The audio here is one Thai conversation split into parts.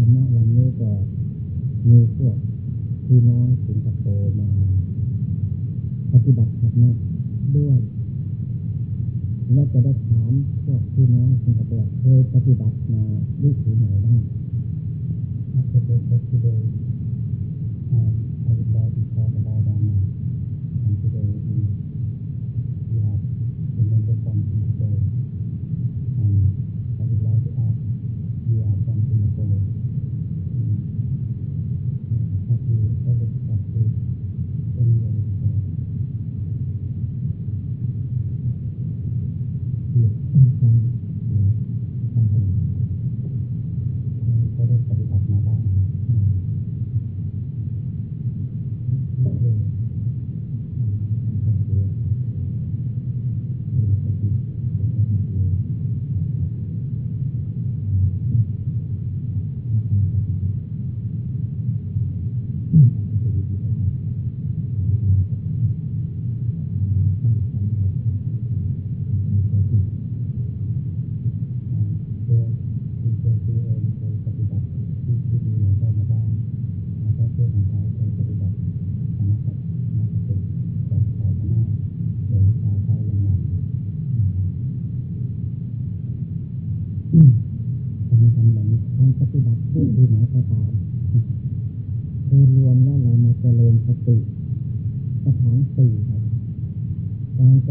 ธรรมะวันนี้ก็มีพวกพี่น้องสิงคโปร์มาปฏิบัติธรรมะด้วย และจะได้ถามพวกพี่น้องสิงคโปร์เคยปฏิบัติมาวิถีไหนบ้าง After the talk today, um, I would like to talk about Dharma. And today we, we have the member from Singapore. And I would like to ask, you are from Singapore.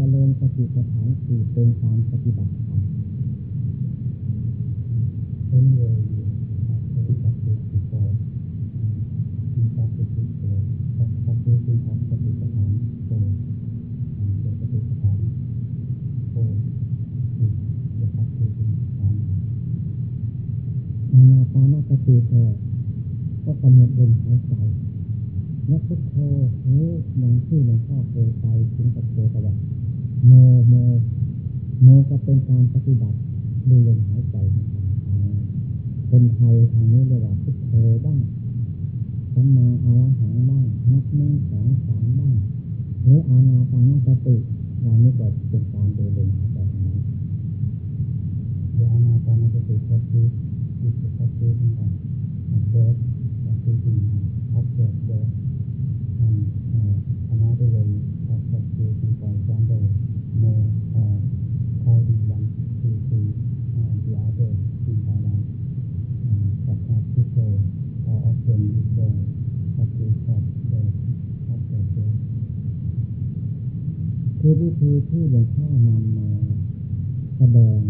เจริญสติปัฏฐานสี่เป็นการปฏิบัติธรรมเป็นเวรบัิโกมีปัสติปัสติปัโสติปัฐานอนาาสติโก็กำหนดลมหายใจและพุทโธนี้อย่งที่หลวงพ่อเคยไปถึงกับโกตะวันโมโมโมก็เป็นการปฏิบัติดูลมหายใจ คนไทยทางนี้เรียกว่าพุทโธบ้างสัมมาอารหังบ้างนักนั่งสองสามบ้างหรืออานาปานสติเรานี่ก็เป็นการดูลมหายใจนะ้นเดี๋ยวอานาปานสติก็คือจิตก็คือเป็นการเบิกก็คือเป็นการพักเบิกเบิกทำคณะด้วยคือการจานดอรมเขาดียังคือคืออาร์เดอร์อินยแลวที่เจอออฟเดนที่เจอสัตว์ที่อบเจอชอคือวิธีที่หลวงพ่อนำมาแสดง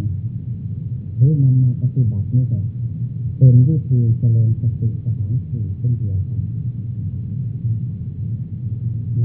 หรือนำมาปฏิบัตินี่แหละเป็นวิธีเจริญสติสถานสี่เช่นเดียวกันใน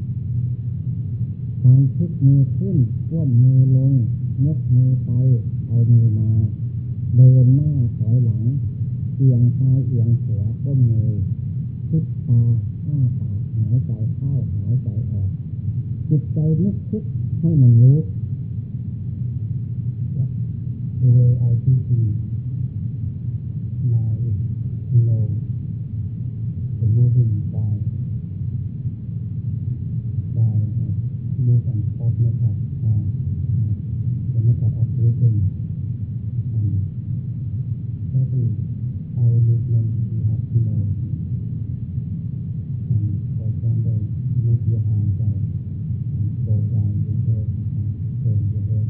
ความคิดมือขึ้นก้มมือลงยกมือไป เอามือมาเดินหน้าถอยหลังเอียงซ้าย เอียงขวาก้มมือคิดตาอ้าปากหายใจเข้าหายใจออก จิตใจนึกคิดให้มันรู้ The way I do things, now is to know the moving b move and forth method uh, the method of breathing and every our movement we have to know and for example move your hands out and slow down your head and turn your head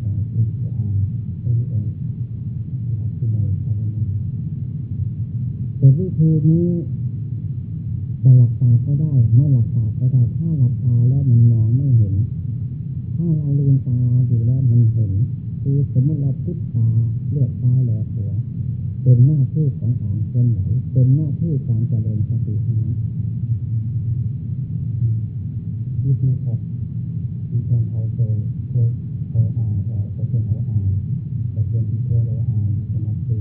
or lift your arms anyway you have to know how to move แต่วิธีนี้จะหลับตาก็ได้ ไม่หลับตาก็ได้ ถ้าหลับตาแล้วมันมองไม่เห็น ถ้าเราลืมตาอยู่แล้วมันเห็น คือสมมติเราพุทตาเลือดตาแหลกหัว เป็นหน้าที่ของการเคลื่อนไหวเป็นหน้าที่การเจริญสตินะยี่สิขักมีคนเอาโซโซโซอาร์โซเป็นโออาร์แต่เป็นโซโอาร์มีคนอาต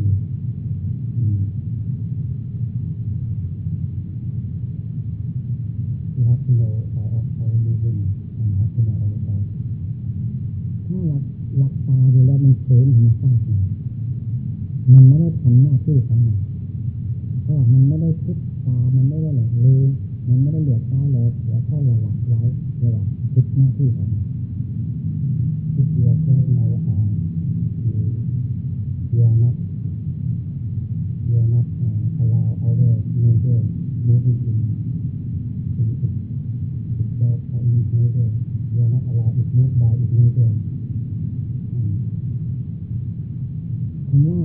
Happiness a r อ of our l i v i น g and h a p p i เรา s are o ถ้าหลักหลักตาอยู่แล้วมันเขินธรรมชาติมันไม่ได้ทำหน้าที่ของมันเพราะมันไม่ได้พิษตามันไม่ได้หลงลืมมันไม่ได้เหลือตาเลยหัวแค่หลับไว้เวลาพิษหน้าที่ของมัน If you are carrying our eye, you, you are not you are not uh, allow our major moving in and move later. You are not allowed to move by it later. คำว่า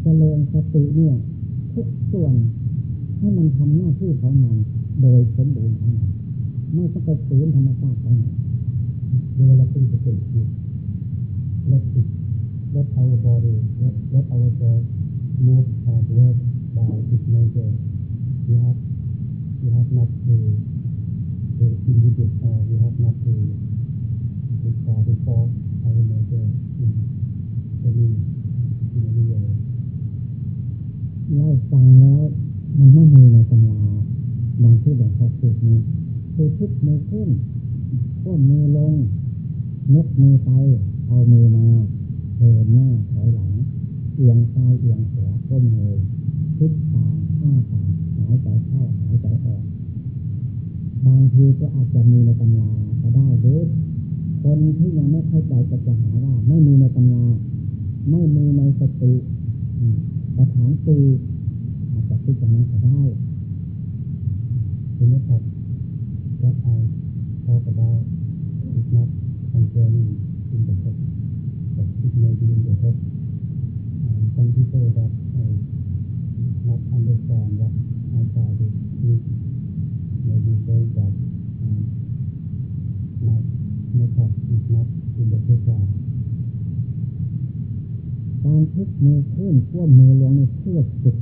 เจริญสติเนี่ย ทุกส่วนให้มันทำหน้าที่ของมัน โดยสมบูรณ์ของมันไม่ต้องไปฝืนธรรมชาติของมันเวลาเป็นสติเนี่ย let it let our body let let ourselves move and work by its nature we have we have not to the individual uh, we have not to just uh, resolve our major in a n เล่าฟังแล้วมันไม่มีในตำราดังที่หลวงพ่อพนี้คือพมือขึ้นก้มมือลงยกมือไป เอามือมา เดินหน้าถอยหลัง เอียงซ้าย เอียงขวาก้มเงลิกตาอ้าปาหายใจเข้า หายใจออกางทีก็อาจจะมีในตำราก็ได้หรือคนที่ยังไม่เข้าใจก็จะหาว่าไม่มีในตำราไม่มีในสติปัญหาตีอาจจะคิดอย่างนั้นก็ได้ทีนี้ครับว่าใครพอจะได้คิดนับคอนเทนต์อินเทอร์เน็ตกัคิดในดีอินเทอร์เน็ตคนที่โตแบบนับอันเดอร์แฟนว่าอตจจะดีการทลิกมือขึ้นขั้วมือลงในเพื่อฝึก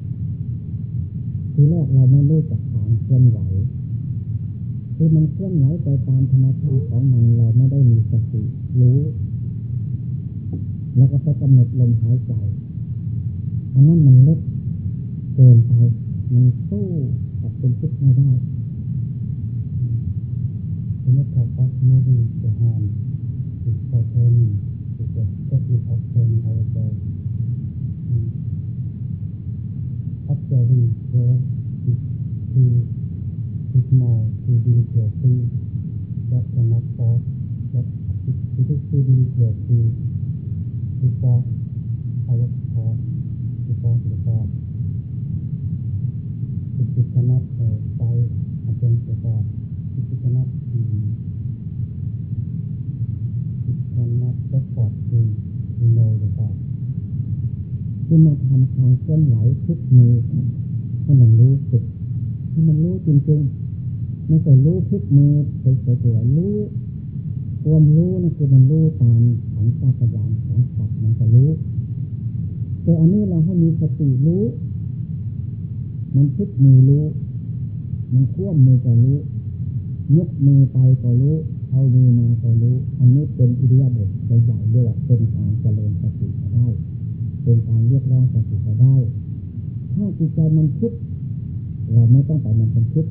ทีแรกเราไม่รู้จักการเคลื่อนไหว คือมันเคลื่อนไหวไปตามธรรมชาติของมัน เราไม่ได้มีสติรู้ แล้วก็ไปกำหนดลมหายใจอันนั้นมันเล็กเกินไป มันสู้กับคุณคิดไม่ได้ The method of moving the hand is for turning, is the technique of turning ourselves. Observing breath is too, too small, too delicate thing that cannot force, but it, it is too delicate to, to force our thought, to force the thought. It, it cannot อบดีมีโนจะตอบคือมาทำการเคลื่อนไหวทุกมือให้มันรู้สึกให้มันรู้จริงๆ ไม่ใช่รู้ทุกมือเฉยๆรู้ความรู้นั่นคือมันรู้ตามขังตาปัญญาของสัตว์มันจะรู้ แต่อันนี้เราให้มีสติรู้ มันทุกมือรู้มันควบมือก็รู้ยกมือไปก็รู้เอามือมาก็รู้อันนี้เป็นอิริยาบถใหญ่ๆเรียกว่าเป็นการเจริญสติก็ได้ เป็นการเรียกร้องสติก็ได้ ถ้าจิตใจมันคิดเราไม่ต้องไปมันเป็นคิด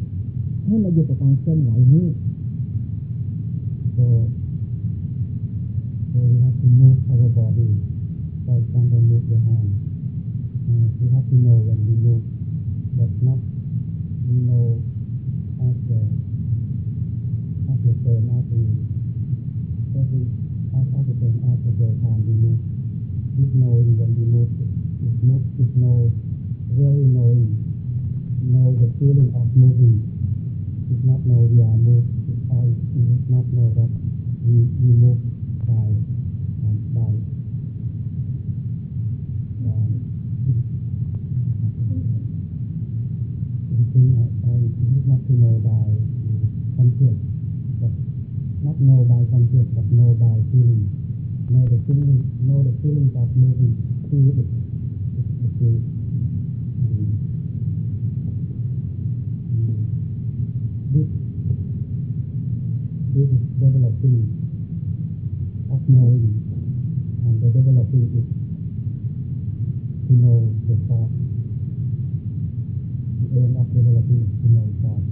ให้มาอยู่กับการเคลื่อนไหวนี้ so we have to move our body e a move h hand we have to know when we move but not we know a t ถ้าเกิดเป็นอาตีก็คือถ้าถ้าเกิดเป็นอาตเดทานดีมูดิโนยยังดีมูดิมูดิโน very knowing know the feeling of moving Is not know we are moved or not know that we we move by and by um, thinking or, or not to know by um, not know by concept, but know by feelings. Know the feelings. know the feelings of moving through it, it, it will, this, this is developing of knowing, and the developing is to know the thought. The aim of developing to know thought,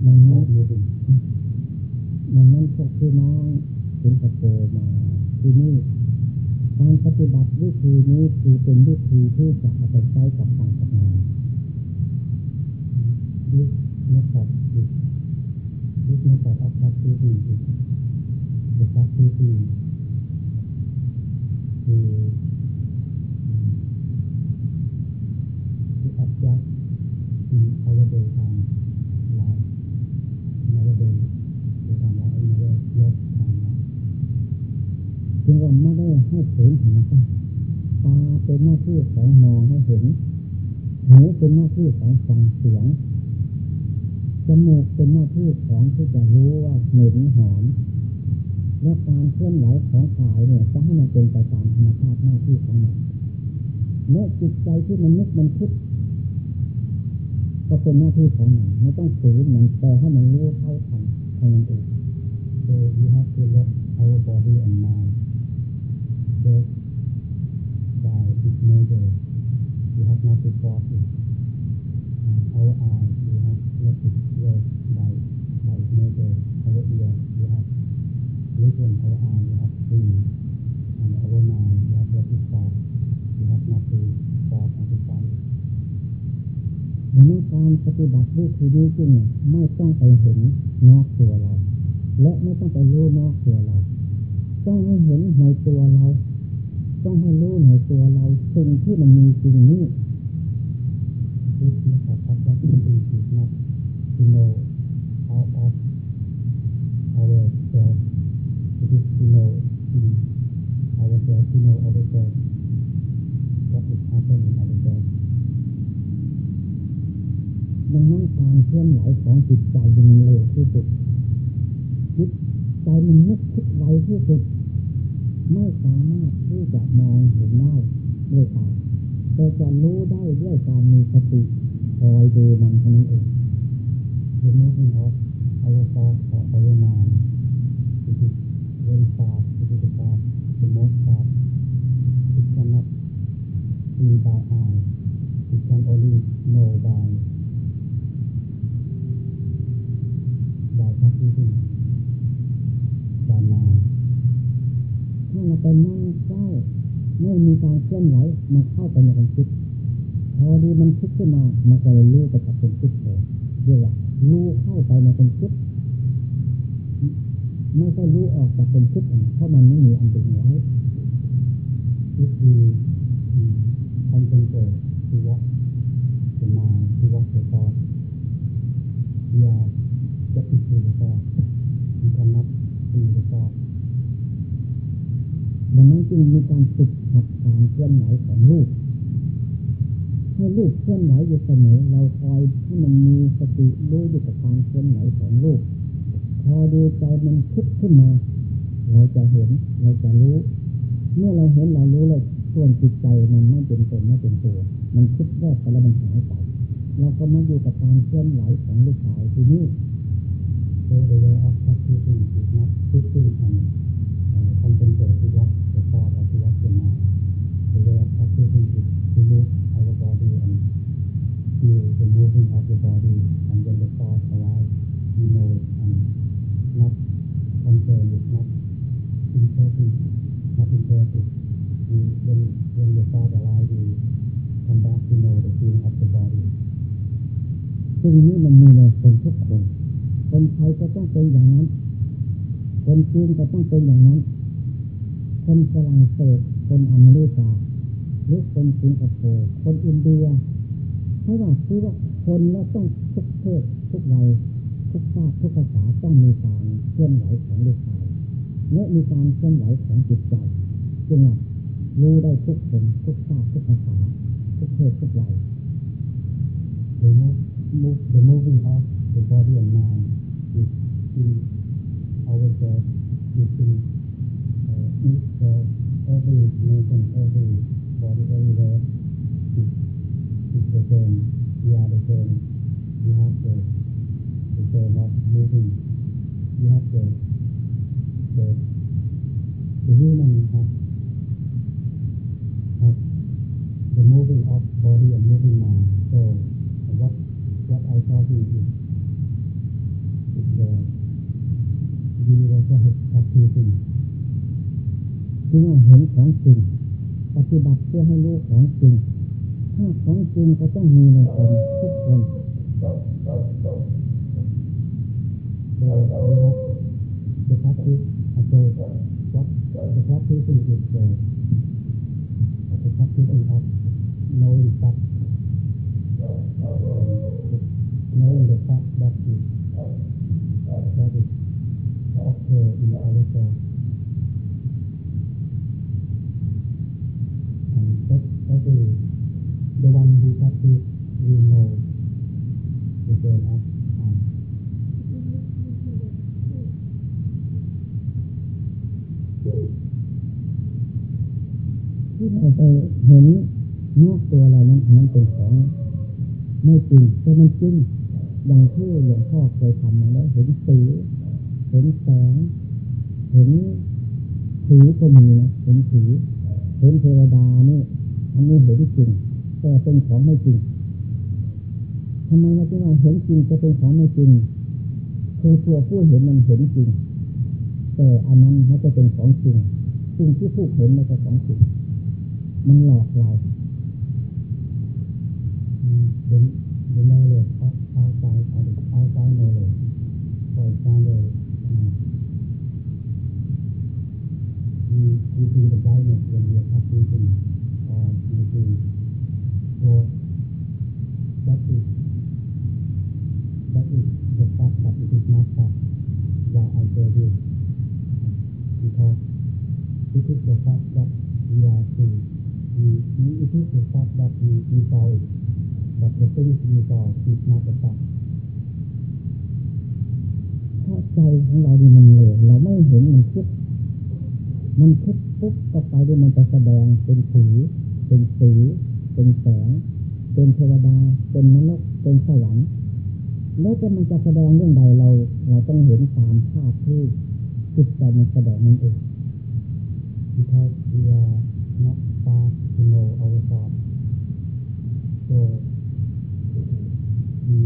not moving. วกพี่น้องถึงจะโตมาที่นี่การปฏิบัติวิธีนี้คือเป็นวิธีที่จะเอาไปใช้กับการทำงานยึดนะคับยึดยึดนะครับอาคาซีดียึดคาซีดีคือนรรมชาติตาเป็นหน้าที่ของมองให้เห็นหูเป็นหน้าที่ของฟังเสียงจมูกเป็นหน้าที่ของที่จะรู้ว่าเหม็นหอมและการเคลื่อนไหวของกายเนี่ยจะให้มันเป็นไปตามธรรมชาติหน้าที่ของมันเมื่อจิตใจที่มันนึกมันคิดก็เป็นหน้าที่ของมันไม่ต้องฝืนมันแต่ให้มันรู้เท่าทันท่านั้นเอง so you have to let our body and mind death by this murder. We have not to force And our eyes, we have let it work by, by murder. Our ears, we have listened. Our eyes, we have seen. And our mind, we have let it talk. We have not to force or to fight it. ดังนั้นการปฏิบัติวิธีนี้จึงไม่ต้องไปเห็นนอกตัวเราและไม่ต้องไปรู้นอกตัวเราต้องให้เห็นในตัวเราต้องให้รู้ในตัวเราสิ่งที่มันมีจริงนี้ที่ทม่ขอพัฒนาที่เป็นจริงนะ to know o u of ourselves it is to know in ourselves to know o u r s e l v what is happening ourselves ดังนั้นการเคลื่อนไหวของจิตใจมันเร็วที่สุดจิตใจมันนึกคิดไวที่สุดไม่สามารถที่จะมองเห็นได้ด้วยตาแต่จะรู้ได้ด้วยการมีสติคอยดูมันเท่านั้นเองเห็นไหมครับอายุาอายุนานจิตเรียนศาสตร์จิตศาสตร์สมองศาสตร์จิตกานับมีบายอายจิตารโอลิฟโนบายบายทักที่สุดไปนั่งเจ้าไม่มีการเคลื่อนไหวมันเข้าไปในความคิดพอดีมันคิดขึ้นมา มันก็เลยรู้ไปกับความคิดเลยเรียกว่ารู้เข้าไปในความคิด ไม่ใช่รู้ออกจากความคิดเพราะมันไม่มีอันป็นไว้วิีทำนเกิดคือ what the คือ what the t h ยา g h t we are the p อ o p l e the t h o ดังนั้นจึงมีการฝึกหัดการเคลื่อนไหวของลูกให้ลูกเคลื่อนไหวอยู่เสมอเราคอยให้มันมีสติรู้อยู่กับการเคลื่อนไหวของลูกพอดูใจมันคิดขึ้นมา เราจะเห็น เราจะรู้ เมื่อเราเห็นเรารู้เลยส่วนจิตใจมันไม่เป็นตนไม่เป็นตัว มันคิดแยกไปแล้วมันหายไปเราก็มาอยู่กับการเคลื่อนไหวของลูกชายที่นี่ So the way of practicing is not sitting n d feel the moving of the body and when the thought arrives you know it and not concern it not interpret not interpret you when when the thought arrives you come back to know the feeling of the body ซึ่งนี้มันมีในคนทุกคน คนไทยก็ต้องเป็นอย่างนั้น คนจีนก็ต้องเป็นอย่างนั้น คนฝรั่งเศสคนอเมริกาหรือคนสิงคโปร์คนอินเดียเพราะว่าคือว่าคนเราต้องทุกเพศทุกวัยทุกชาติทุกภาษาต้องมีการเคลื่อนไหวของร่างกายและมีการเคลื่อนไหวของจิตใจจึงรู้ได้ทุกคนทุกชาติทุกภาษาทุกเพศทุกวัย The move, the moving of the body and mind is in ourselves, is in each uh, every nation, every body, everywhere. Is it's the same. We are the same. We have the, the same of moving. We have the, the, the human has, has the moving of body and moving mind. So what, what I talking is, is the universal practicing. ที่เราเห็นของจริงปฏิบัติเพื่อให้รู้ของจริงาของจริงก็ต้องมีในคนทุกคนโดยรักสภาพที่อาจจะวัดสุภาพที่เป็นที่เกิดสุภาพที่สิ่งที่โน้นตัดโน้นเดือดตัดแบบที่แบบที่โอเคอินอาลิโก and every the one who t r a c t i c e will know the goal of time. ที่เราไปเห็นนอกตัวเรานั้นนั้นเป็นของ ไม่จริง แต่มันจริง อย่างที่หลวงพ่อเคยทำมาแล้ว เห็นสีเห็นแสง เห็นผีก็มีนะ เห็นผีเห็นเทวดานี่อันนี้เห็นจริงแต่เป็นของไม่จริงทำไมเราจึงวาเห็นจริงจะเป็นของไม่จริงคือตัวผู้เห็นมันเห็นจริง แต่อันนั้นมันจะเป็นของจริงสิ่งที่ผู้เห็นไม่ใช่ของจริงมันหลอกเราเดียเดียเาเลยเอาเอาใจเอาเอาใจเราเลยปล่อยใจเลยมคือคือใจเนี่ยเรียนเรียนครับคือคือ่าคือคือโทและจิตและจิตเกิดจากกับอิทธิมาสับวาไอเจวิว because it is the fact that we are free we, we it is the fact that we we saw it but the things we saw is not fact เพาใจของเราดีมันเหลวเราไม่เห็นมันคิดมันคิดปุ๊บก็ไปด้วยมันจะแสดงเป็นผีเป็นสีเป็นแสงเป็นเทวดา เป็นมนุษย์เป็นสวรรค์แล้วก็มันจะแสดงเรื่องใดเรา เราต้องเห็นตามภาพที่จิตใจมันแสดงนั่นเองทิ่าเ้ียนักตาคิโนเอาซอบโซมี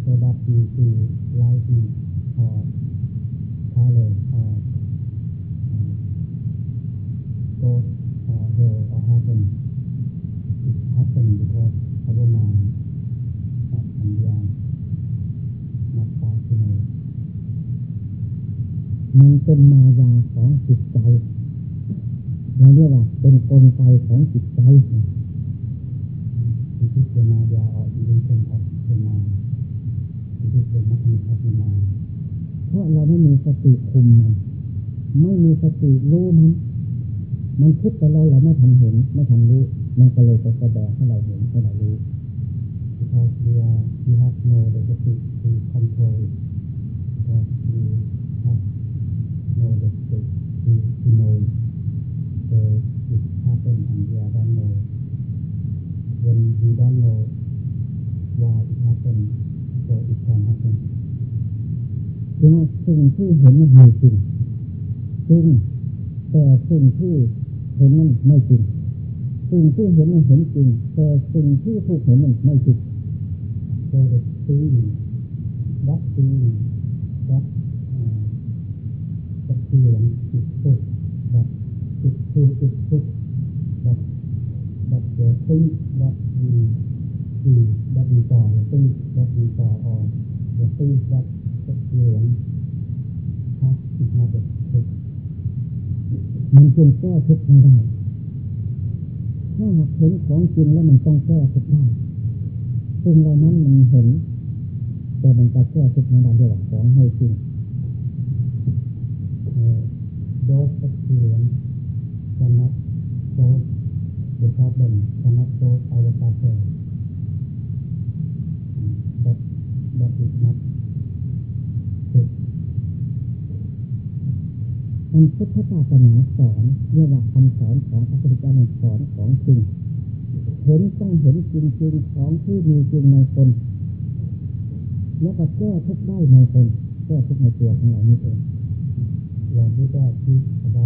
โซดาปีซีไลท์มีพอพาเลยพอโซเฮลอาฮาเซนมันเป็นมายาของจิตใจเราเรียกว่าเป็นกลไกของจิตใจนี่คือมายาออกดิ้นเป็นออกดิ้นมาดิ้เป็นมักมีออกดิ้นมา เพราะเราไม่มีสติคุมมันไม่มีสติรู้มันมันคิดไปแล้วเราไม่ทันเห็นไม่ทันรู้มันก็เลยจะแสดงให้เราเห็นให้เรารู้ because we are we have no ability to control because we have no ability to to know so it happen and we are don't know when we don't know why it happen so it can happen ซึ่งสิ่งที่เห็นมันมีจริงซึ่งแต่สิ่งที่เห็นนั้นไม่จริงสิ่งที่เห็นมันเห็นจริงแต่สิ่งที่ผู้เห็นมันไม่จริงแดยตีวัดตีวัดตะเกียงจิตสุดแบบจิตคือจิตสุดแบบแบบเกิดตีแบัดีดีแบบดีต่อตีงบัดีต่อออกแัดตีดบดตะเกียงครับจิตมาแบบมันจึงแก้ทุกข์ไม่ได้้าเห็นของจริงแล้วมันต้องแก้ทุกได้ซึ่งเรานั้นมันเห็นแต่มันจะแก้ทุกไม่ได้เลาของให้จริงโดสเสียงสนับโซเดยชอบเปนสนับโซอวตารเตอร์ดับดับดับมันพุทธศาสนาสอนเรียกว่าคำสอนของพระพุทธเจ้าสอนของจริงเห็นต้องเห็นจริงจริงของที่มีจริงในคน แล้วก็แก้ทุกได้ในคนแก้ทุกในตัวของเรานี่เองเราไม่ได้ที่เรา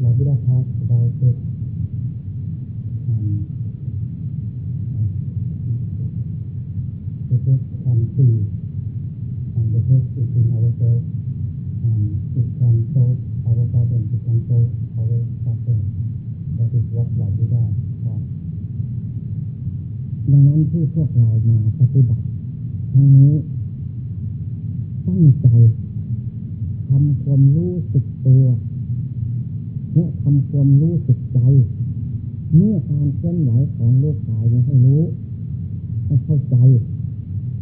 เราไม่ได้พักเราทุกเ h e book can see a า d the book is in ourselves a n s l our problem to control our suffering that is what เราไม่ได้ครับ ดังนั้นที่พวกเรามาปฏิบัติครั้งนี้ตั้งใจทำความรู้สึกตัวและทำความรู้สึกใจ เมื่อการเคลื่อนไหวของโลกกายให้รู้ให้เข้าใจ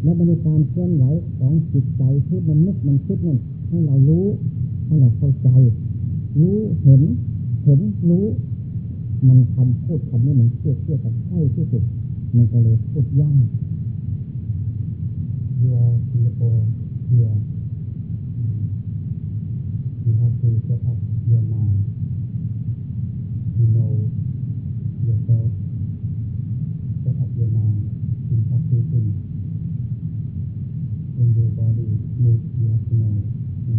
และบริการเคลื่อนไหวของจิตใจที่มันนึกมันคิดนั่น ให้เรารู้ให้เราเข้าใจรู้เห็นเห็นรู้มันคำพูดคำนี้มันเชื่อเชื่อกันใช่ที่สุดมันก็เลยพูดยากยอท e โ l here. you have to set up your mind you know yourself set up your mind in practicing when your body moves you have to know เม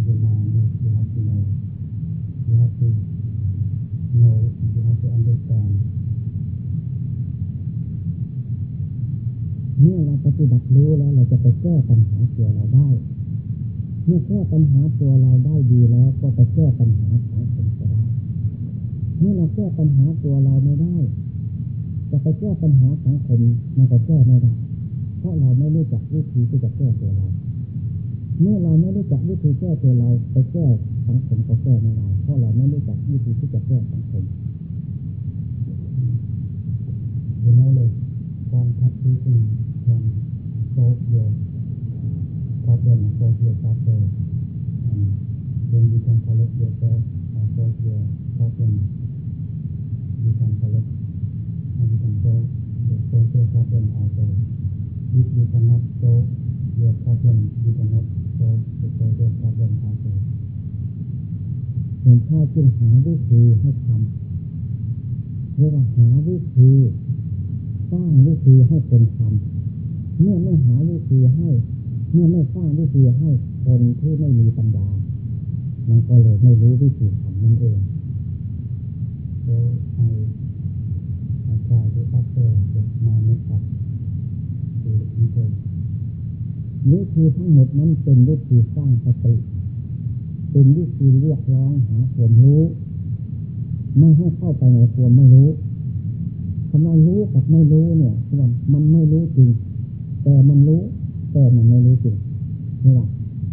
ื่อเราปฏิบัติรู้แล้วเราจะไปแก้ปัญหาตัวเราได้เมื่อแก้ปัญหาตัวเราได้ดีแล้ว ก็ไปแก้ปัญหางคได้เมื่อเราแก้ปัญหาตัวเราไม่ได้ จะไปแก้ปัญหาสังคมมันก็แก้ไม่ได้เพราะเราไม่รู้จักวิธีที่จะแก้ตัวเราเมื่อเราไม่รู้จักวิธีแก้ตัวเราไปแก้สังคมก็แก้ไม่ได้เพราะเราไม่รู้จักวิธีที่จะแก้สังคมเห็นแล้วเลยการทักทีจริงยังโซเยอ problem and solve your problem and when you can collect yourself and solve your problem you can collect and you can solve the social problem also if you cannot solve your problem you cannot โสสุโตโลกาเดินทางไปหลวงพ่อจึงหาวิธีให้ทำเรียกว่าหาวิธีสร้างวิธีให้คนทำเมื่อไม่หาวิธีให้ เมื่อไม่สร้างวิธีให้คนที่ไม่มีปัญญามันก็เลยไม่รู้วิธีทำนั่นเองโอ้ไอ I try ว o o เ f e r my m a ่ e u p to the people. วิธีทั้งหมดนั้นเป็นวิธีสร้างสติเป็นวิธีเรียกร้องหาความรู้ ไม่ให้เข้าไปในความไม่รู้คำว่ารู้กับไม่รู้เนี่ยคือว่ามันไม่รู้จริง แต่มันรู้ แต่มันไม่รู้จริงนี่หละ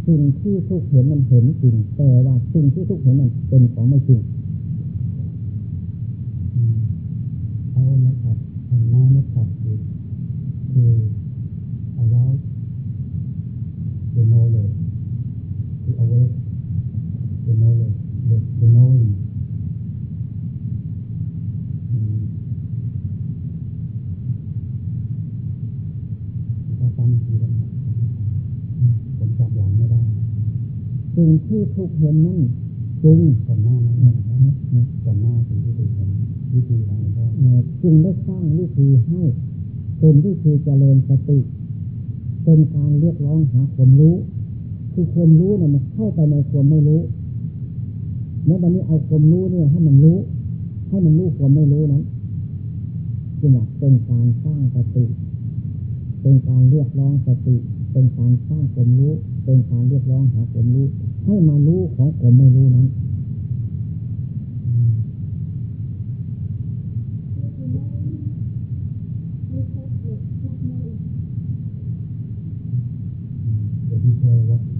สิ่งที่ทุกเห็นมันเห็นจริง แต่ว่าสิ่งที่ทุกเห็นมันเป็นของไม่จริง เอาไม่ขัดทำไม้ไม่ขัดคือ knowledge, to awake the knowledge, the, the knowing. Mm. Mm. ผมจับหลังไม่ได้สิ่งที่ทุกเห็นนั่นจึงกันหน้านั้นก่อนหน้าสิ่งที่ถุกเห็นวิธีอะไรก็จึงได้สร้างวิธีให้เป็นวิธีเจริญสติเป็นการเรียกร้องหาความรู้ คือความรู้เนี่ยมันเข้าไปในความไม่รู้ แล้ววันนี้เอาความรู้เนี่ยให้มันรู้ ให้มันรู้ความไม่รู้นั้นจึงเป็นการสร้างสติ เป็นการเรียกร้องสติ เป็นการสร้างความรู้ เป็นการเรียกร้องหาความรู้ ให้มารู้ของความไม่รู้นั้น Amen.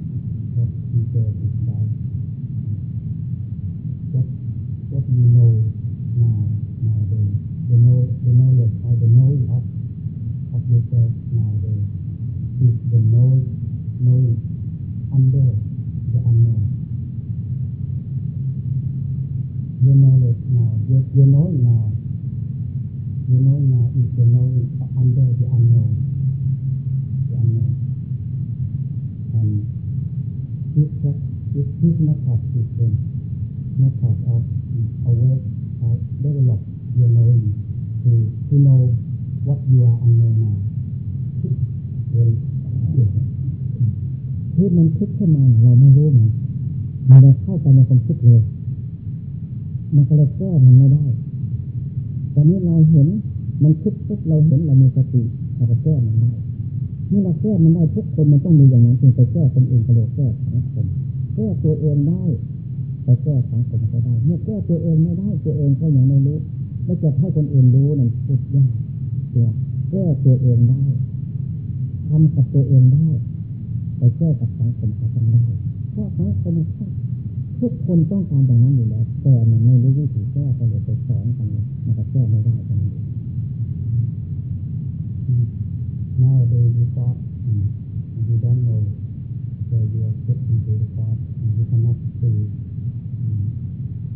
of, of aware or develop your knowing to, to know what you are unknown now. คือมันคิดขึ้นมาเราไม่รู้มันมันเลยเข้าไปในความคิดเลยมันก็เลยแก้มันไม่ได้ ตอนนี้เราเห็นมันคิดปุ๊บเราเห็นเรามีสติเราก็แก้มันได้เมื่อเราแก้มันได้ทุกคนมันต้องมีอย่างนั้นจึงไปแก้ คนอื่นกระโดดแก้สังคนแก้ตัวเองได้ไปแก้สังคมก็ได้เมื่อแก้ตัวเองไม่ได้ ตัวเองก็ยังไม่รู้ แล้วจะให้คนอื่นรู้นั่นพูดยากเดี๋ยวแก้ตัวเองได้ ทำกับตัวเองได้ ไปแก้กับสังคมก็ได้ เพราะสังคมทุกคนต้องการอย่างนั้นอยู่แล้ว แต่มันไม่รู้วิธีแก้ก็เลยไปสอนกันมันก็แก้ไม่ได้กันเลย n o w y o u t h and o n t know where you are getting to the t h o h and you cannot see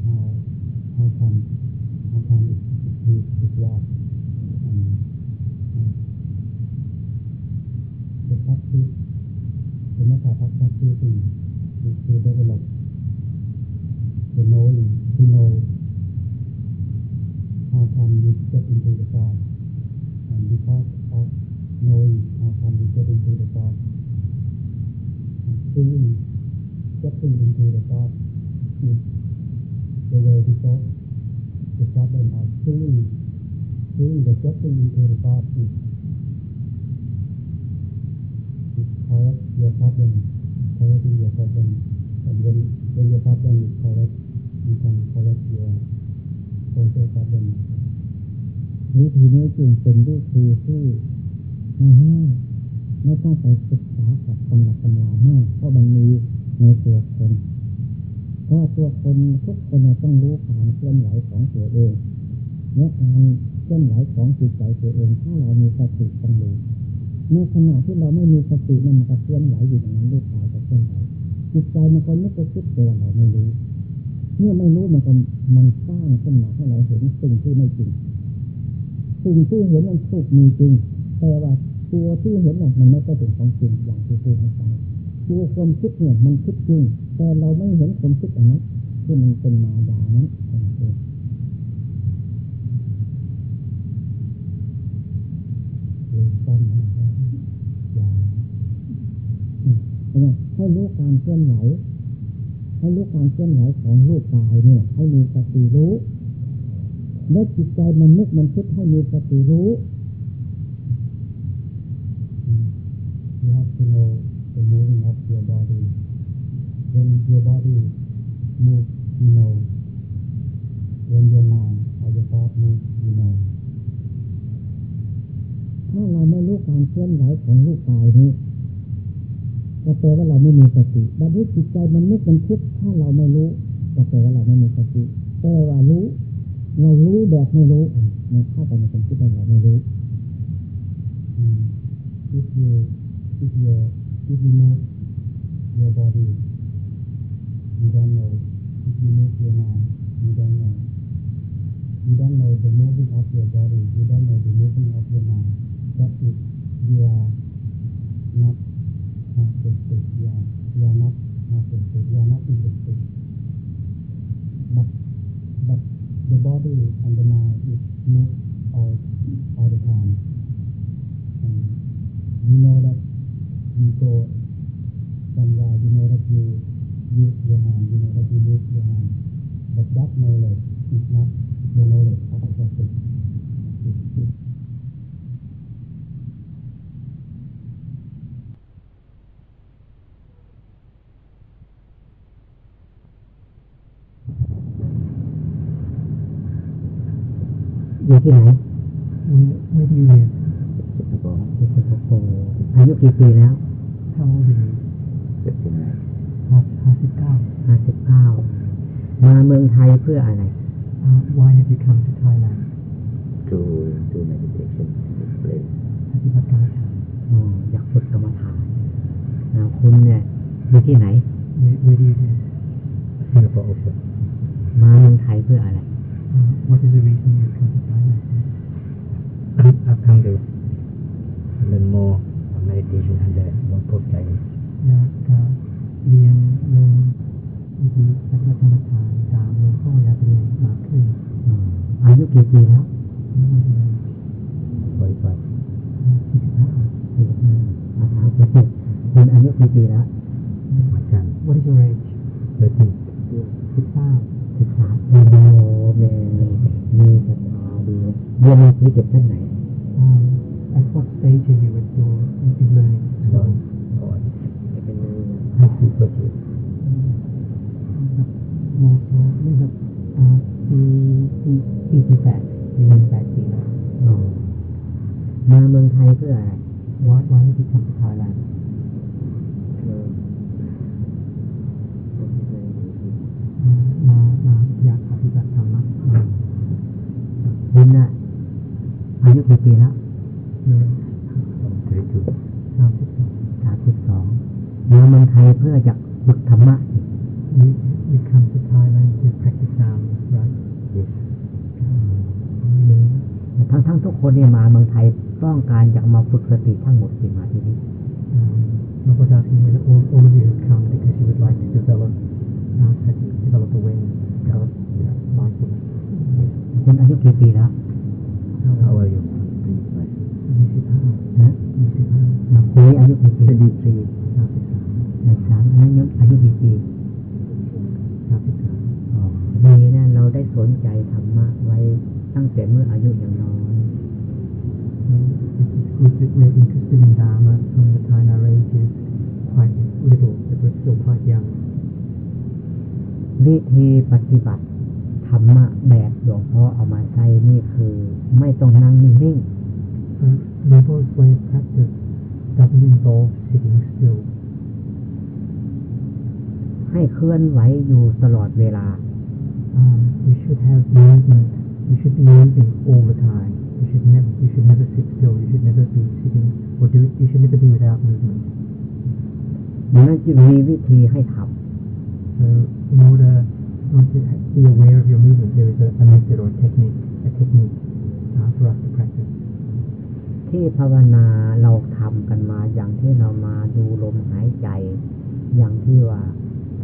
how can how can it be developed and h the p a c t i c e the method of practicing i to e e l o p the knowing to know how can you get into the God and because of knowing how can you get into the g o seeing g e t i n t o the God i the way to solve the problem of seeing, seeing the s u e s i o n into the t h o u g t is, correct your problem, correcting your problem. And when, when your problem is correct, you can correct your social problem. วิธีนี้จึงเป็นวิธีที่ง่ายๆไม่ต้องไปศึกษากับตำหนักตำรามากเพราะมันมีในตัวคนเพราะตัวคนทุกคนต้องรู้การเคลื่อนไหวของตัวเองเนื้อการเคลื่อนไหวของจิตใจตัวเองถ้าเรามีสติต้องรู้ในขณะที่เราไม่มีสตินมันก็เคลื่อนไหวอยู่อย่างนั้นรูปกายก็เคลื่อนไหวจิตใจมันก็นึกก็คิดแต่เราไม่รู้เมื่อไม่รู้มันก็มันสร้างขึ้นมาให้เราเห็นสิ่งที่ไม่จริงสิ่งที่เห็นมันถูกมีจริงแต่ว่าตัวที่เห็นน่ะมันไม่ก็เป็นงของจริงอย่างที่พูดให้ฟังคือความคิดเนี่ย มันคิดจริงแต่เราไม่เห็นความคิดอันนั้นที่มันเป็นมาดานั้นเองให้รู้การเคลื่อนไหวให้รู้การเคลื่อนไหวของรูปกายเนี่ย ให้มีสติรู้และจิตใจมันนึกมันคิดให้มีสติรู้ when your body moves, you know. When your mind or your thought moves, you know. ถ้าเราไม่รู้การเคลื่อนไหวของรูปกายนี้ก็แปลว่าเราไม่มีสติบัดนี้จิตใจมันนึกมันคิดถ้าเราไม่รู้ก็แปลว่าเราไม่มีสติแปลว่ารู้ เรารู้แบบไม่รู้มันเข้าไปในความคิดเราไม่รู้ if you if you if you move your body you don't know. If you move your mind, you don't know. You don't know the moving of your body, you don't know the moving of your mind. That is, you are not the narcissistic, you are, you are not the narcissistic, you are not the egoistic. But, but the body and the mind is moved all, all the time. And you know that you go somewhere, you know that you use your hand, you know that you use your hand. But that knowledge is not the knowledge of the topic. อยู่ที่ไหน where do you live สิงคโปร์สิงคโปร์อายุกี่ปีแล้ว how old are you 15ครับห้าสิบเก้าห้าสิบเก้ามาเมืองไทยเพื่ออะไร uh, Why have you come to Thailand to do meditation explain ปฏิบัติกรรมฐานอยากฝึกกรรมฐานนะคุณเนี่ยอยู่ที่ไหน Where, where do you live Singapore also มาเมืองไทยเพื่ออะไร uh, What is the reason you come to Thailand I've come to learn more meditation under one post guidance อยากเรียนเรื่องวิธีปฏิบัติธรรมฐานตามเรียนขออยากเรียนมากขึ้นอายุกี่ปีแล้วบ่อยๆสี่สิบห้าสี่สิบห้าอาหารปคุณอายุกี่ปีแล้วมือัน What is your age 13สก้าสิบามโอ้โหแม่มีศรัทธาดียนรู้ชีวเด็กท่านไหน At what stage are you with your in learning? ห้าสิบเปอร์เซ็นต์โมโซนี่ครับปีปีปีที่แปดปีแปดปีแล้วมาเมืองไทยเพื่ออะไรวัดไว้ที่คำพาลันมามาอยากปฏิบัติธรรมะคุณน่ะอายุกี่ปีแล้วสามสิบสองสามสิบสองมาเมืองไทยเพื่อจะฝึกธรรมะอีกคำสุดท้ายนั้นคือ practice n right ทั้งทั้งทุกคนเนี่ยมาเมืองไทยต้องการอยากมาฝึกสติทั้งหมดที่มาที่นี่นักปฏิบัติ all all of you have come because y จะพัฒนา l ั k e to develop now uh, d e v e า o p a way develop yeah, mindfulness คุอายุกี่ปีแล้ว how a r ี่สิบห้านะยี่สิบห้าคุณอายุกี่ปีสิบสีหนึ่งครั้งนั้นยอายุกี่ปีสามสิบสามดีนะเราได้สนใจธรรมะไว้ตั้งแต่เมื่ออายุอย่างน้อย It's good that we're interested in Dharma from the time our age is quite little, that we're still quite young. วิธีปฏิบัติธรรมะแบบหลวงพ่อเอามาใช้นี่คือไม่ต้องนั่งนิ่งๆ His way of practice doesn't involve sitting still. ให้เคลื่อนไหวอยู่ตลอดเวลา you should have movement you should be moving all the time you should never you should never sit still you should never be sitting or do you should never be without movement ดังนั้นจึงมีวิธีให้ทำ so in order to be aware of your movement there is a, a method or a technique a technique uh, for us to practice ที่ภาวนาเราทำกันมาอย่างที่เรามาดูลมหายใจอย่างที่ว่า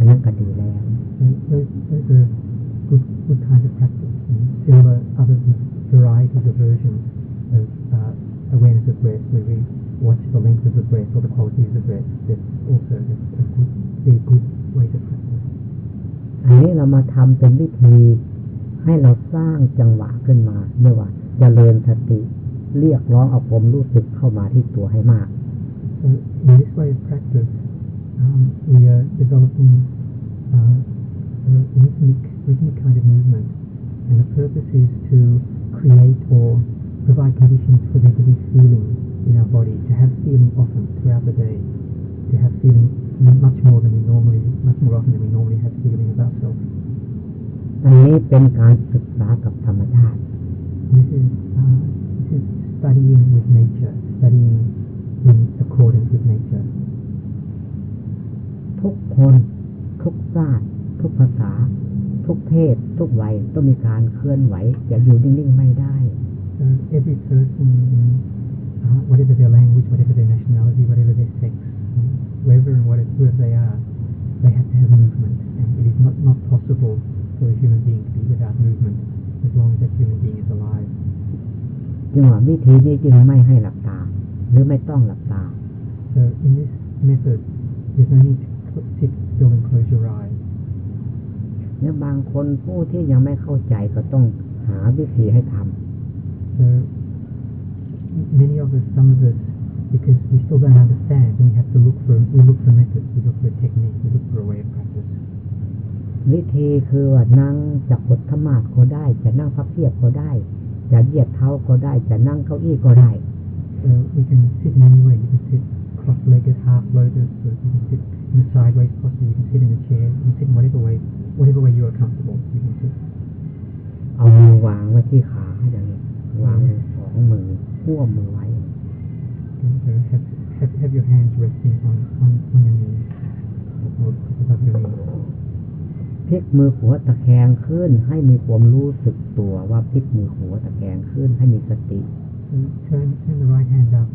อันนั้นก็ดีแล้วอันนี้เรามาทำเป็นวิธีให้เราสร้างจังหวะขึ้นมาเนี่ยว่าจเจริญสติ เรียกร้องเอาผมรู้สึกเข้ามาที่ตัวให้มาก so, in this way of practice um, we are developing uh, a rhythmic, rhythmic kind of movement. And the purpose is to create or provide conditions for there to be feeling in our body, to have feeling often throughout the day, to have feeling much more than we normally, much more often than we normally have feeling of ourselves. อันนี้เป็นการศึกษากับธรรมชาติ This is uh, this is studying with nature, studying in accordance with nature. ทุกคนทุกชาติทุกภาษา ทุกเพศ ทุกวัยต้องมีการเคลื่อนไหวอย่าอยู่นิ่งๆไม่ได้ every person uh, whatever their language whatever their nationality whatever their sex wherever and whatever they are they have to have movement and it is not not possible for a human being to be without movement as long as that human being is alive จึงว่าวิธีนี้จึงไม่ให้หลับตาหรือไม่ต้องหลับตา so in this method there's no need to จงเคย and c l เนี่ยบางคนผู้ที่ยังไม่เข้าใจก็ต้องหาวิธีให้ทำ so many of us some of us because we still don't understand we have to look for we look for methods we look for technique we look for a way of practice วิธีคือว่านั่งจับกดธรรมาทก็ได้ จะนั่งพับเพียบก็ได้ จะเหยียดเท้าก็ได้จะนั่งเก้าอี้ก็ได้ so we can sit in any way you can sit cross-legged half lotus or you can sit the sideways posture, you can sit in the chair, you can sit in whatever way, whatever way you are comfortable, you can sit. เอามือวางไว้ที่ขาอย่างนี้ วางสองมือขั้วมือไว้ have, have, have your hands resting on, on, on your knees above your knees พลิกมือหัวตะแคงขึ้น ให้มีความรู้สึกตัวว่าพลิกมือหัวตะแคงขึ้น ให้มีสติ turn turn the right hand up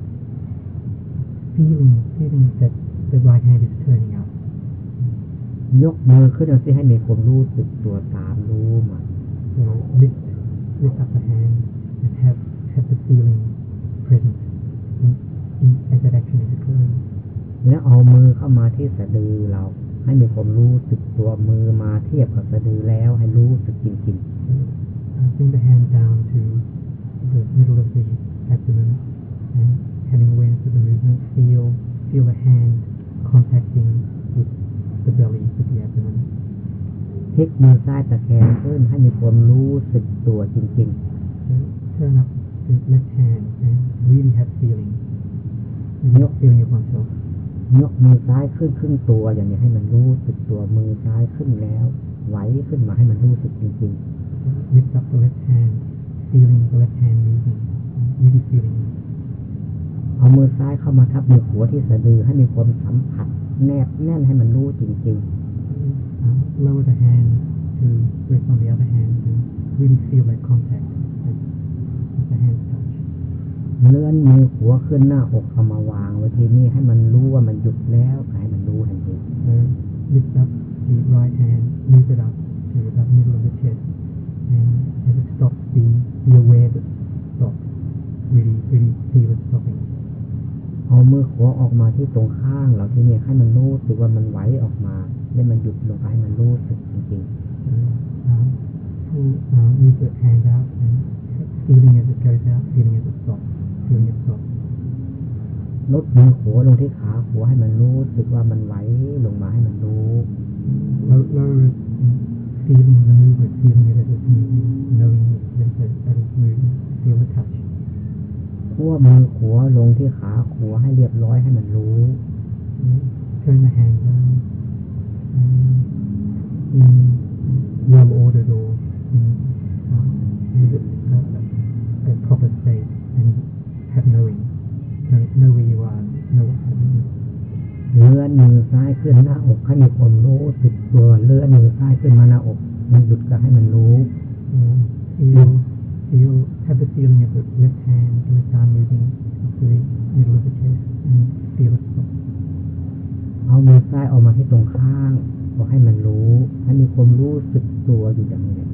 feeling feeling that the right hand is turning up ยกมือขึ้นเอาสิให้มีความรู้สึกตัวตามรู้มัน so lift lift up the hand and have have the feeling present in, in as that action is occurring แล้วเอามือเข้ามาที่สะดือเรา ให้มีความรู้สึกตัวมือมาเทียบกับสะดือแล้ว ให้รู้สึกจริงจริง bring the hand down to the middle of the abdomen and having awareness of the movement feel feel the hand contacting with the belly with the abdomen พลิกมือซ้ายตะแคงขึ้นให้มีความรู้สึกตัวจริงๆ turn up the left hand and really have feeling ยก feeling of oneself ยกมือซ้ายขึ้นขึ้นตัวอย่างนี้ให้มันรู้สึกตัวมือซ้ายขึ้นแล้วไหวขึ้นมาให้มันรู้สึกจริงๆ lift up the left hand feeling the left hand moving really feeling เอามือซ้ายเข้ามาทับมือขวาที่สะดือให้มีความสัมผัส แนบแน่นให้มันรู้จริงๆ lower the hand to rest on the other hand to really feel that contact as the hands touch เลื่อนมือขวาขึ้นหน้าอกเอามาวางไว้ที่นี่ให้มันรู้ว่ามันหยุดแล้วให้มันรู้ทันที lift up the right hand move it up to the middle of the chest and as it stops be be aware that stops really really feel it stopping เอามือขวาออกมาที่ตรงข้างเราที่นี่ให้มันรู้สึกว่ามันไหวออกมาแล้วมันหยุดลงไปให้มันรู้สึกจริงๆริงลดมือขวาลงที่ขาขวาให้มันรู้สึกว่ามันไหวลงมาให้มันรู้เ e e l i n g the movement, feeling it as it's moving, knowing that it's as it's moving, feel the touch. ขั้วมือขัวลงที่ขาขัวให้เรียบร้อยให้มันรู้ช่วยมาแหงนะอินยามโอเดโดอินอ่า a proper state and have knowing know know w h e r เลื่อนมือซ้ายขึ้นหน้าอกให้มีความรู้สึกตัวเลื่อนมือซ้ายขึ้นมาหน้าอก มันหยุดก็ให้มันรู้อิน y o u l have the feeling of the left hand, and t h e t h u m b moving up to the middle of the chest and feel it. stop. เอามือซ้ายออกมาให้ตรงข้างบอกให้มันรู้ให้มีความรู้สึกตัวอยู่อย่างนี้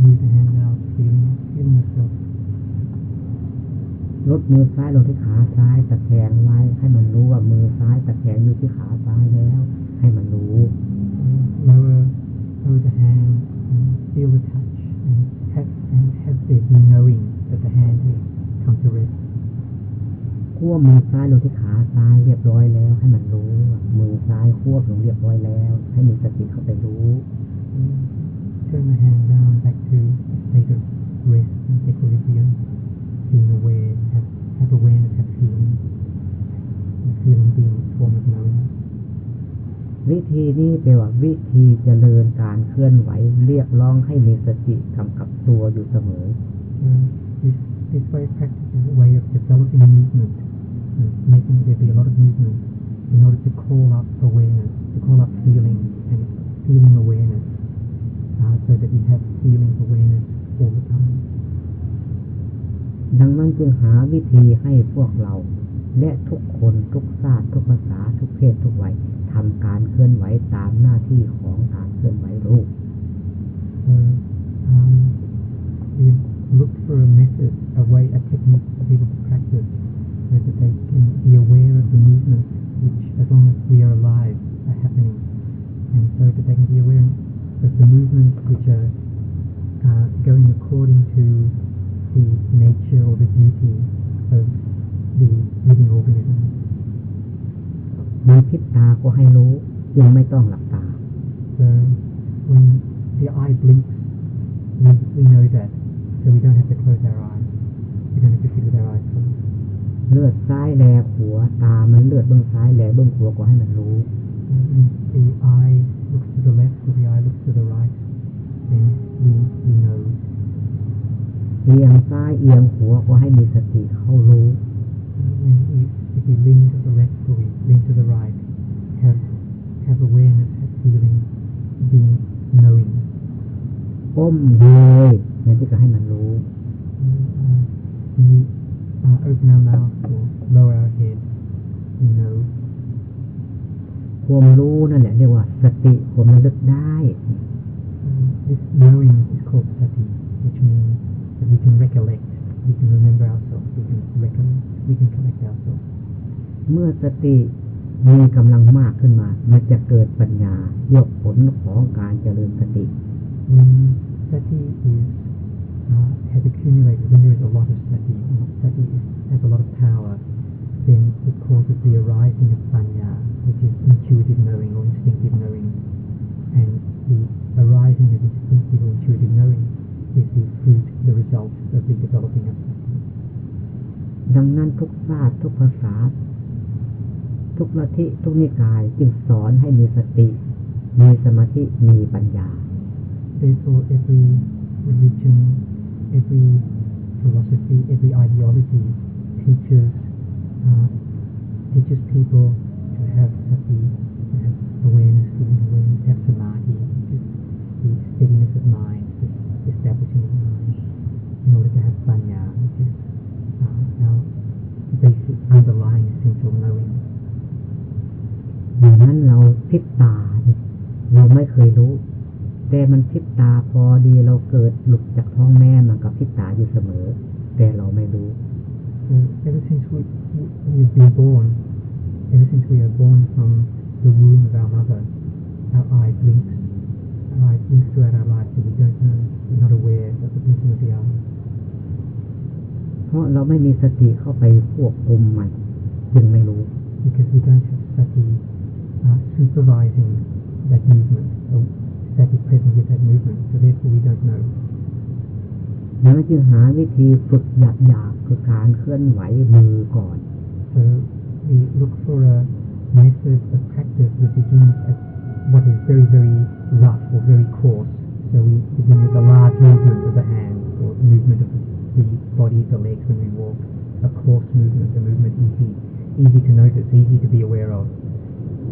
Move the hand out, feeling, feeling yourself. ลดมือซ้ายลงที่ขาซ้ายตะแคงไว้ให้มันรู้ว่ามือซ้ายตะแคงอยู่ที่ขาซ้ายแล้วให้มันรู้ Lower, lower the hand, feel the touch. ขั้วมือซ้ายลงที่ขาซ้ายเรียบร้อยแล้ว ให้มันรู้ มือซ้ายขั้วลงเรียบร้อยแล้ว ให้มีสติเข้าไปรู้ Turn the hand down back to state of rest and equilibrium, being aware, have, have awareness, have feeling, feeling being form of knowing. วิธีนี้เป็นว่าวิธีเจริญการเคลื่อนไหว เรียกร้องให้มีสติกำกับตัวอยู่เสมอ this this way practice is a way of developing movement making there be a lot of movement in order to call up awareness to call up feeling and feeling awareness uh, so that we have feeling awareness all the time ดังนั้นจึงหาวิธีให้พวกเราและทุกคนทุกชาติทุกภาษาทุกเพศทุกวัยทำการเคลื่อนไหวตามหน้าที่ของการเคลื่อนไหวรูป uh, um, we look for a method a way a technique for people to practice so that they can be aware of the movements which as long as we are alive are happening and so that they can be aware of the movements which are uh, going according to the nature or the duty of the living organism มันพิบตาก็ให้รู้ยังไม่ต้องหลับตา so when the eye blinks we we know that so we don't have to close our eyes we don't have to sit with our eyes closed เลือดซ้ายแลหัวตามันเลือดเบื้องซ้ายแลเบื้องหัวก็ให้มันรู้ the eye looks to the left or the eye looks to the right then we we know เอียงซ้ายเอียงหัวก็ให้มีสติเข้ารู้ when If we lean to the left or we lean to the right, have, have awareness, have feeling, being, knowing. ก้มดีนั่นที่ก็ให้มันรู้ When mm-hmm. uh, we uh, open our mouth or lower our head, we know. ความรู้นั่นแหละเรียกว่าสติความระลึกได้ mm-hmm. This knowing is called sati, which means that we can recollect, we can remember ourselves, we can recollect, we can collect ourselves. เมื่อสติมีกำลังมากขึ้นมา มันจะเกิดปัญญายกผลของการเจริญสติ Sati is uh, has accumulated when there is a lot of sati. Sati has a lot of power. Then it causes the arising of panya, which is intuitive knowing or instinctive knowing, and the arising of instinctive or intuitive knowing is the fruit, the result of the developing of sati. ดังนั้นทุกชาติทุกภาษาทุกลัทธิทุกนิกายจึงสอนให้มีสติ มีสมาธิ มีปัญญา Therefore every religion every philosophy every ideology teaches uh, teaches people to have sati to have awareness f e e a w a r e to have samadhi just h e steadiness of mind the establishing of mind in order to have panya which is uh, our basic underlying essential knowing เดี๋ยนั้นเราพิบตาเนี่ยเราไม่เคยรู้ แต่มันพิบตาพอดีเราเกิดหลุดจากท้องแม่มันก็พิบตาอยู่เสมอ แต่เราไม่รู้ so ever since we we v e b e e n born ever since we are born from the womb of our mother our eye blinks our eye blinks throughout our life but we don't know we're not aware of the blinking of the eye เพราะเราไม่มีสติเข้าไปควบคุมมันจึงไม่รู้ because we don't have sati supervising that movement, a static presence with that movement. So therefore, we don't know. เราจึงหาวิธีฝึกหยาบหยาบคือการเคลื่อนไหวมือก่อน so we look for a method of practice that begins at what is very very rough or very coarse so we begin with a large movement of the hand or movement of the body the legs when we walk a coarse movement a movement easy easy to notice easy to be aware of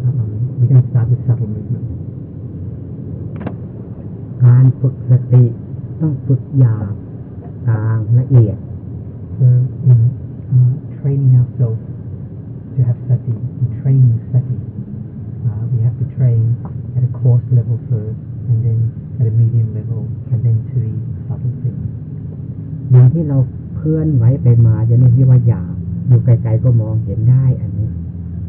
We're going to s t า r t with subtle m o การฝึกสติต้องฝึกอย่างกลางละเอียด So in uh, training ourselves to have sati, in training sati, uh, we have to train at a coarse level first, and then at a medium level, and then to the subtle things. อย่างที่เราเคลื่อนไหวไปมาจะเรียกว่าหยาบอยู่ไกลๆก็มองเห็นได้อันนี้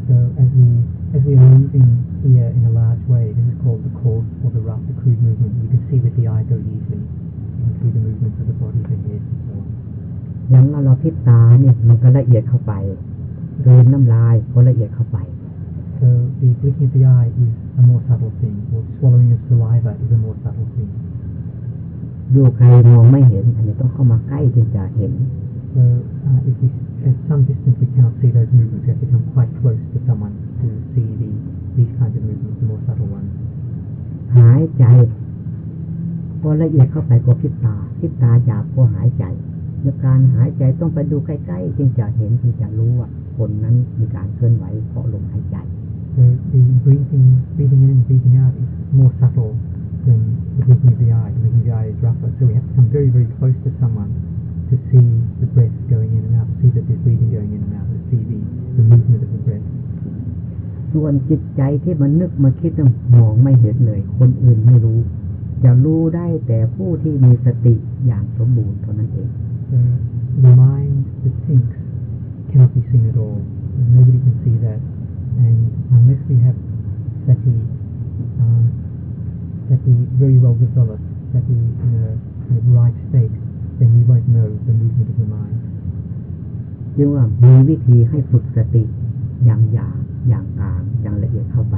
So as we As we are moving here in a large way, this is called the course or the rough, the crude movement. You can see with the eye very easily. You can see the movements of the body, the head, and so on. นั้นเราเราพิบตาเนี่ยมันก็ละเอียดเข้าไปเดินน้ำลายก็ละเอียดเข้าไป So the blinking of the eye is a more subtle thing, or swallowing of saliva is a more subtle thing. ดูไกลมองไม่เห็นอันนี้ต้องเข้ามาใกล้จึงจะเห็น So uh, if we at some distance we cannot see those movements, we have to come quite close to someone to see the these kinds of movements the more subtle ones หายใจพ็ละเอียดเข้าไปก็คิดตา คิดตาจยากก็หายใจในการหายใจต้องไปดูใกล้ๆจึงจะเห็นจึงจะรู้ว่าคนนั้นมีการเคลื่อนไหวเพราะลมหายใจ So the breathing, breathing in and breathing out is more subtle than the b l a t k i n g of the eye. The b l a t k i n g of the eye is rougher. So we have to come very, very close to someone to see the breath going in and out, see that there's breathing going in and out, to see the, the movement of the breath. ส่วนจิตใจที่มันนึกมาคิดมองไม่เห็นเลย คนอื่นไม่รู้ จะรู้ได้แต่ผู้ที่มีสติอย่างสมบูรณ์เท่านั้นเอง The mind that thinks cannot be seen at all. Nobody can see that, and unless we have sati, u h sati very well developed, sati in a, in a right state, then we won't know the movement of the mind. จึงว่ามีวิธีให้ฝึกสติอย่างอย่างอย่างกลางอย่างละเอียดเข้าไป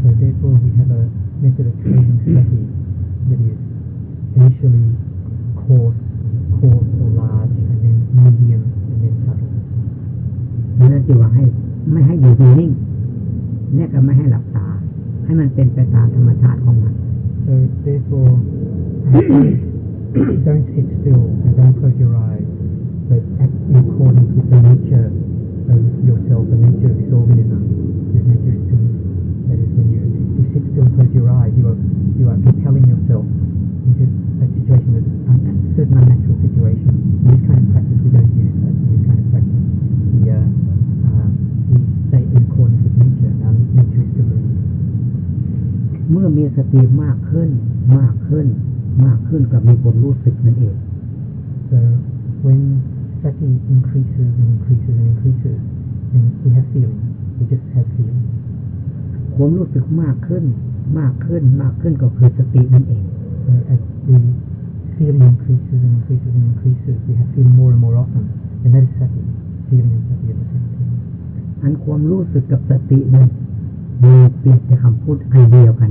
so therefore we have a method of training s t u d y that is initially coarse coarse or large and then medium and then subtle นั่นคือว่าให้ไม่ให้อยู่นิ่งและก็ไม่ให้หลับตาให้มันเป็นไปตามธรรมชาติของมัน so therefore don't sit still and don't close your eyes but act a c c o r d i n g t o the nature yourself, the nature of this organism, this nature is That is, when you, you sit still and close your eyes, you are, you are compelling yourself into a situation that's a certain unnatural situation. In this kind of practice, we don't use that. Uh, in this kind of practice, we, uh, uh, we stay in accordance with nature. Now, nature is still เมื่อมีสติมากขึ้น so when sati increases and increases and increases and we have feeling we just have feeling ผมรู้สึกมากขึ้นมากขึ้น มากขึ้นก็คือสตินั่นเอง as the feeling increases and increases and increases we have feeling more and more often and that is sati feeling and sati a r e the same t h i n g อันความรู้สึกกับสตินั้นมีเปลี่ยนแต่คำพูดไอเดียวกัน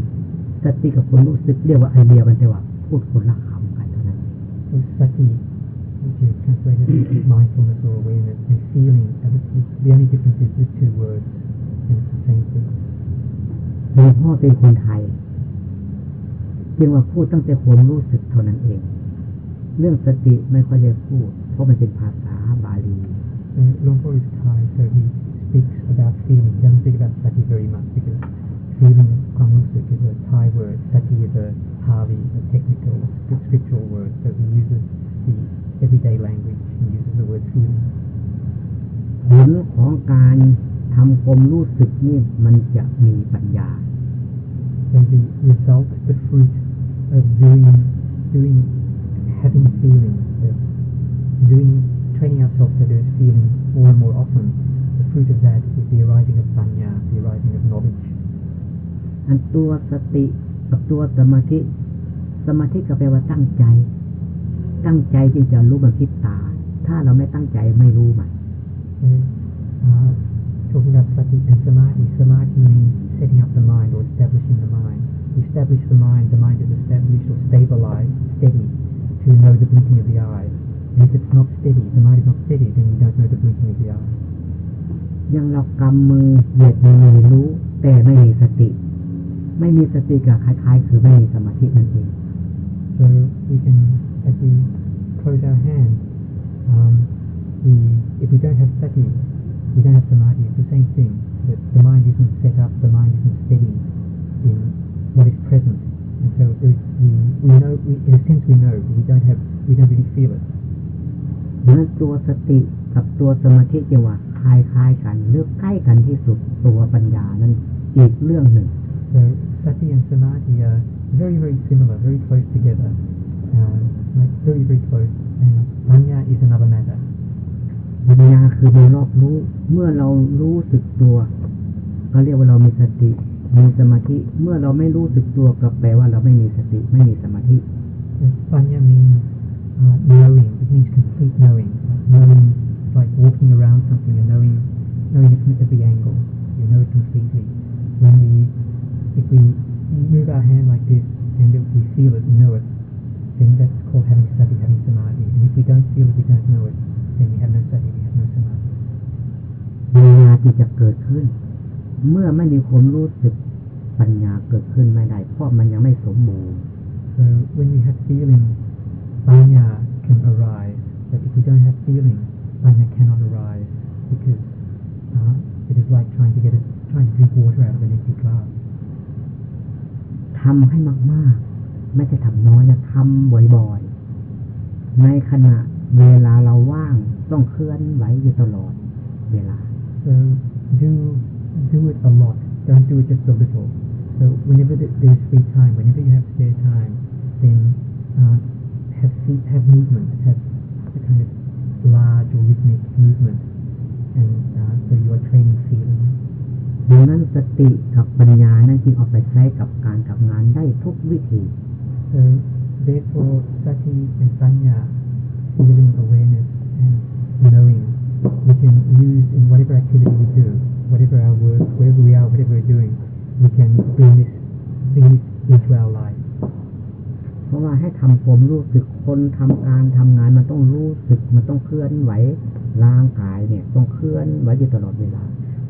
สติกับความรู้สึกเรียกว่าไอเดียวกันแต่ว่าพูดคนละคำกันเท่านั้น s a t which is translated as mindfulness or awareness, and feeling. And The only difference is the two words, and it's the same thing. หลวงพ่อเป็นคนไทยจึงมาพูดตั้งแต่ผมรู้สึกเท่านั้นเองเรื่องสติไม่ค่อยได้พูดเพราะมันเป็นภาษาบาลีหลวงพ่อ is Thai so he speaks about feeling doesn't speak about sati very much because feeling ความรู้สึก is a Thai word sati is a Pali a technical a scriptural word so he uses the everyday language uses the word feeling ผลของการทำความรู้สึกนี่มันจะมีปัญญา s the result the fruit of doing doing having feeling of doing training ourselves to those feeling more and more often the fruit of that is the arising of panya the arising of knowledge อันตัวสติกับตัวสมาธิสมาธิก็แปลว่าตั้งใจตั้งใจที่จะรู้มันพิบตา ถ้าเราไม่ตั้งใจไม่รู้มันทุกนับสติ and samadhi s a m means setting up the mind or establishing the mind establish the mind the mind is established or stabilized steady to know the blinking of the eye and if it's not steady the mind is not steady then you don't know the blinking of the eye ยังเรากำมือเหยียดมือรู้ แต่ไม่มีสติ ไม่มีสติกับคล้ายๆ คือไม่มีสมาธินั่นเอง so we can as we close our hands, um, we, if we don't have sati, we don't have samadhi. It's the same thing. That the mind isn't set up, the mind isn't steady in what is present, and so we, we know, we, in a sense, we know, but we don't have, we don't really feel it. So sati and samadhi are very very similar, very close together um, like very very close and panya is another matter ปัญญาคือมีรอบรู้เมื่อเรารู้สึกตัวก็เรียกว่าเรามีสติมีสมาธิ means uh, knowing. It means complete knowing. knowing, like walking around something and knowing, knowing it from every angle. You know it completely. When we, if we move our hand like this and we feel it, we know it, then that's called having sati, having samadhi. And if we don't feel it, we don't know it, then we have no sati, we have no samadhi. เมื่อไม่มีความรู้สึกปัญญาเกิดขึ้นไม่ได้เพราะมันยังไม่สมบูรณ์ so when we have feeling panya can arise but if we don't have feeling panya cannot arise because uh, it is like trying to get a, trying to drink water out of an empty glass ทำให้มาก ๆไม่ใช่ทำน้อยนะทำบ่อยๆในขณะเวลาเราว่างต้องเคลื่อนไหวอยู่ตลอดเวลา so do do it a lot don't do it just a little so whenever there's free time whenever you have spare time then uh, have feet have movement have a kind of large or rhythmic movement and uh, so you are training feeling ดังนั้นสติกับปัญญานั้นจึงเอาไปใช้กับการกับงานได้ทุกวิธี So therefore, sati and sanya, feeling awareness and knowing, we can use in whatever activity we do, whatever our work, wherever we are, whatever we're doing, we can bring this, bring this into our life. เพราะว่าให้ทำผมรู้สึกคนทำการทำงานมันต้องรู้สึกมันต้องเคลื่อนไหวร่างกายเนี่ย ต้องเคลื่อนไหวอยู่ตลอดเวลา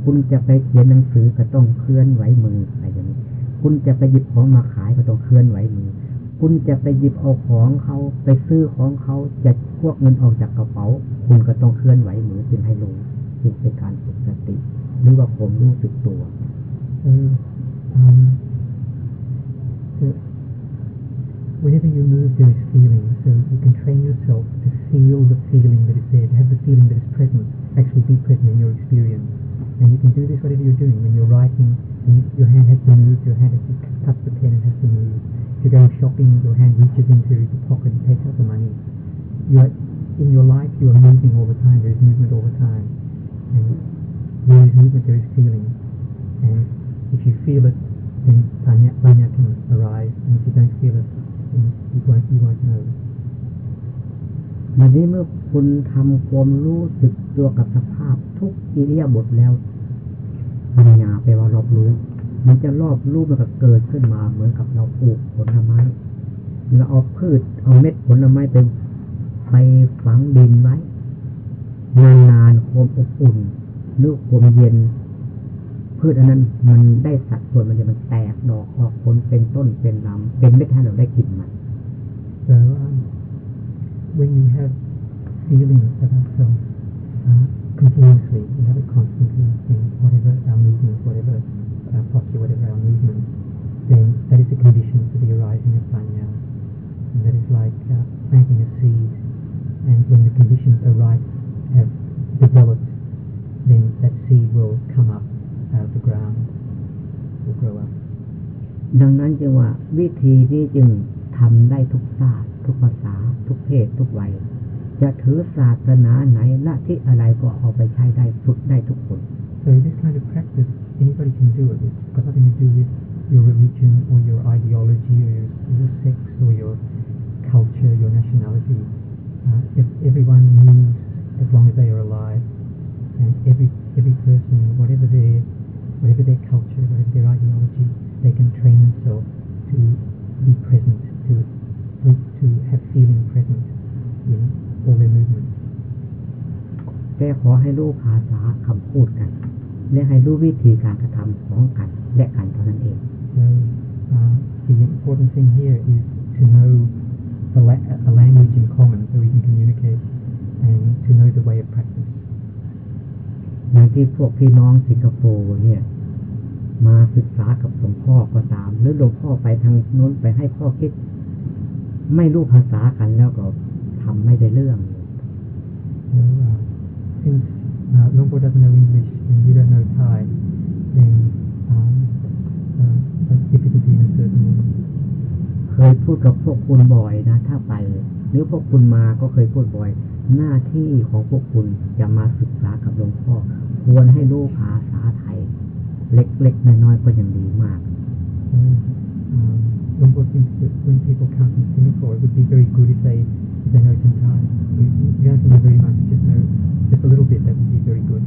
คุณจะไปเขียนหนังสือก็ต้องเคลื่อนไหวมืออะไรอย่างนี้ คุณจะไปหยิบของมาขายก็ต้องเคลื่อนไหวมือคุณจะไปหยิบเอาของเขาไปซื้อของเขาจะพวกเงินออกจากกระเป๋าคุณก็ต้องเคลื่อนไหวเหมือนสิ่งให้รู้สิ่งเป็นการฝึกสติหรือว่าผมรู้สึกตัวเออ whenever you move there is feeling so you can train yourself to feel the feeling that is there to have the feeling that is present actually be present in your experience and you can do this whatever you're doing when you're writing your hand has to move, your hand has to touch the pen, it has to move. If you're going shopping, your hand reaches into the pocket and takes out the money. You are, in your life, you are moving all the time, there is movement all the time. And where there is movement, there is feeling. And if you feel it, then panya, panya can arise. And if you don't feel it, then you won't, you won't know. วันนี้เมื่อคุณทำความรู้สึกตัวกับสภาพทุกอิริยาบถแล้วปัญญาไปว่ารอบรู้มันจะรอบรู้มันก็เกิดขึ้นมาเหมือนกับเราปลูกผลไม้เราเอาพืชเอาเม็ดผลไม้ไปไปฝังดินไว้ นานๆความอบอุ่นหรือความเย็น พืชอันนั้น มันได้สัดส่วนมันจะมันแตกดอกออกผลเป็นต้นเป็นลำเป็นเม็ดให้เราได้กินมัน่ว่า when we have f e e l i n g about s o m e uh, continuously. We have it constantly in whatever our movement, whatever our posture, whatever our movement. Then that is the condition for the arising of sanya. And that is like uh, planting a seed. And when the conditions are right, have developed, then that seed will come up out of the ground, will grow up. ดังนั้นจึงว่าวิธีนี้จึงทำได้ทุกชาติทุกภาษาจะถือศาสนาไหนละที่อะไรก็เอาไปใช้ได้ฝึกได้ทุกคน so this kind of practice anybody can do it it's got nothing to do with your religion or your ideology or your, your sex or your culture your nationality uh, if everyone moves as long as they are alive and every every person whatever their whatever their culture whatever their ideology they can train themselves to be present to to have feeling present in แกขอให้รู้ภาษาคำพูดกัน และให้รู้วิธีการกระทำของกันและกันเท่านั้นเอง so uh, the important thing here is to know the la- language in common so we can communicate and to know the way of practice อย่างที่พวกพี่น้องสิงคโปร์เนี่ย มาศึกษากับหลวงพ่อก็ตาม หรือหลวงพ่อไปทางโน้นไปให้พ่อคิด ไม่รู้ภาษากันแล้วก็ทำไม่ได้เรื่องเคยพูดกับพวกคุณบ่อยนะ ถ้าไป หรือพวกคุณมาก็เคยพูดบ่อย หน้าที่ของพวกคุณจะมาศึกษากับหลวงพ่อควรให้รู้ภาษาไทย เล็กๆน้อยๆก็ยังดีมาก a n ว um, when people come to Singapore it would be very good if they the note in time. We, we don't know very much, just know just a little bit. That would be very good.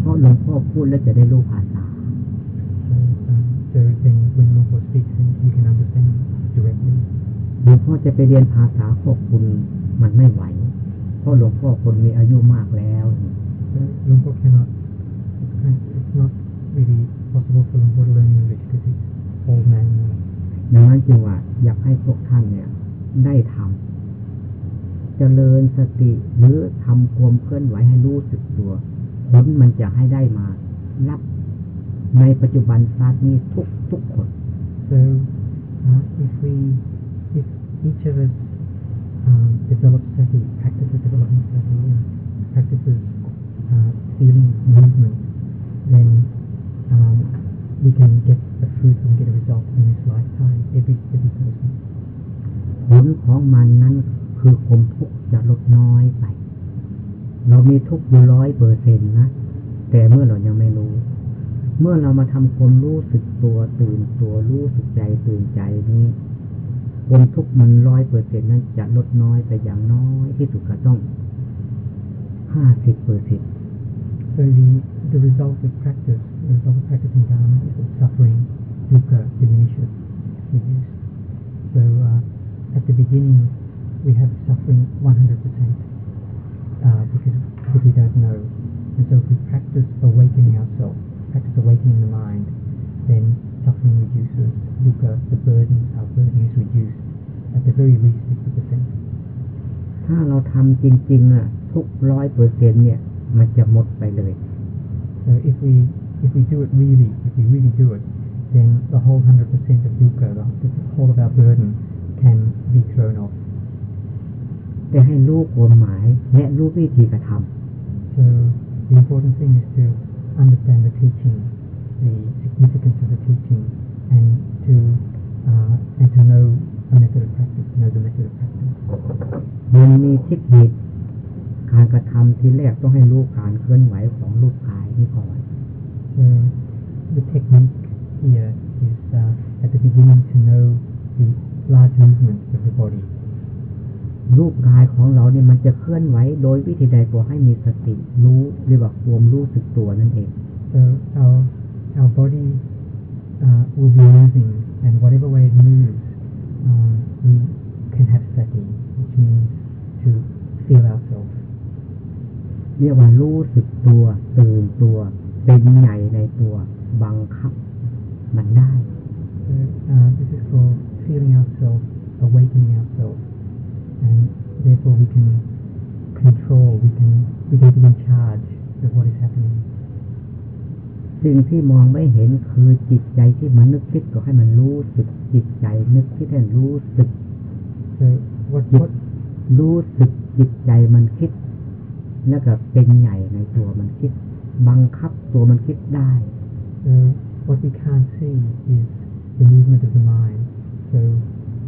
เพราะหลวงพ่อพูดแล้วจะได้รู้ภาษา So, um, so then when Lungpo speaks, then you can understand directly. หลวงพ่อจะไปเรียนภาษาพวกคุณมันไม่ไหวเพราะหลวงพ่อคนมีอายุมากแล้ว So Lungpo cannot. It's, kind it's not really possible for Lungpo to learn English because he's old man now. ดังนั้นจึงว่าอยากให้พวกท่านเนี่ยได้ทำจเจริญสติหรือทำความเคลื่อนไหวให้รู้สึกตัวผลมันจะให้ได้มา รับในปัจจุบันชาตินี้ทุกทุกคน so uh, if we if each of us um, develops a t i practices developing sati practices uh, feeling movement then um, we can get the fruit and get a result in this lifetime every every person ผลของมันนั้นคือความทุกข์จะลดน้อยไป เรามีทุกข์อยู่ร้อยเปอร์เซ็นต์นะ แต่เมื่อเรายังไม่รู้ เมื่อเรามาทำความรู้สึกตัวตื่นตัวรู้สึกใจตื่นใจนี้ความทุกข์มันร้อยเปอร์เซ็นต์นั้นจะลดน้อยไปอย่างน้อยที่สุดก็ต้องห้าสิบเปอร์เซ็นต์ so the the result of practice the result of practicing dharma is that suffering dukkha diminishes reduced so uh, at the beginning we have suffering 100%, uh, because, because we don't know. And so if we practice awakening ourselves, practice awakening the mind, then suffering reduces, dukkha, the burden, our burden is reduced. At the very least, 50%. percent So if we if we do it really, if we really do it, then the whole 100% of dukkha, the whole of our burden can be thrown off so the important thing is to understand the teaching the significance of the teaching and to uh, and to know the method of practice know the method of practice มันมีเทคนิคการกระทำที่แรกต้องให้รู้การเคลื่อนไหวของรูปกายนี่ก่อน so the technique here is uh, at the beginning to know the large movements of the body รูปกายของเราเนี่ยมันจะเคลื่อนไหวโดยวิธีใดก็ให้มีสติ รู้เรียกว่าความรู้สึกตัวนั่นเอง so our our body uh, will be moving and whatever way it moves uh, we can have sati which means to feel ourselves เรียกว่ารู้สึกตัว ตื่นตัว เป็นใหญ่ในตัวบังคับมันได้ so, uh, this is called feeling ourselves awakening ourselves and therefore we can control we can we can be in charge of what is happening สิ่งที่มองไม่เห็นคือจิตใจที่มันนึกคิดก็ให้มันรู้สึกจิตใจนึกคิดให้รู้สึก so what what รู้สึกจิตใจมันคิดแล้วก็เป็นใหญ่ในตัวมันคิดบังคับตัวมันคิดได้ so what we can't see is the movement of the mind so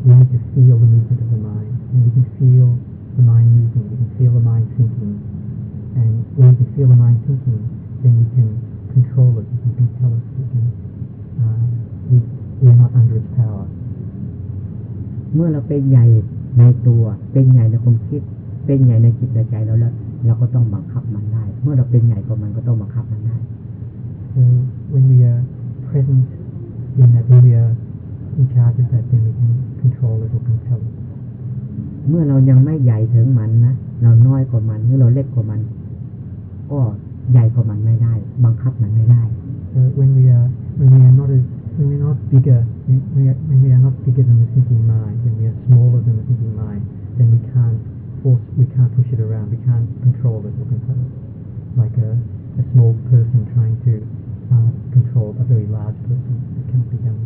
you n e e d to feel the movement of the mind, And you can feel the mind moving, you can feel the mind thinking, and when you can feel the mind thinking, then you can control it, you can c o m e l l it, we can uh, we we r e not under its power. เมื่อเราเป็นใหญ่ในตัว เป็นใหญ่ในความคิด เป็นใหญ่ในจิตในใจเราแล้วเราก็ต้องบังคับมันได้เมื่อเราเป็นใหญ่กว่ามันก็ต้องบังคับมันได้ So when we are present in that we are in charge of that or so when we are when we are not as when we're not bigger when we are, not bigger than the thinking mind when we are smaller than the thinking mind then we can't force we can't push it around we can't control it or control it like a a small person trying to uh, control a very large person it cannot be done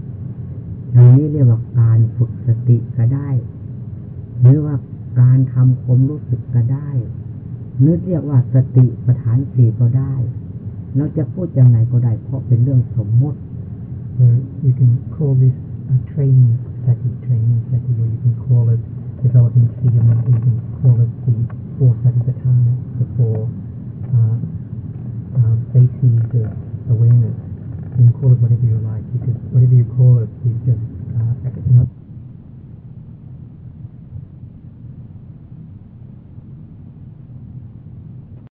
อย่างนี้เรียกว่าการฝึกสติก็ได้ หรือว่าการทำความรู้สึกก็ได้ หรือเรียกว่าสติประฐานสี่ก็ได้เราจะพูดยังไงก็ได้เพราะเป็นเรื่องสมมติ where you can call this a training sati training sati or you can call it developing siyama you can call it the four s a t i p a t a n a the four uh, uh, bases of awareness You can call it whatever you like. because whatever you call it is just uh, not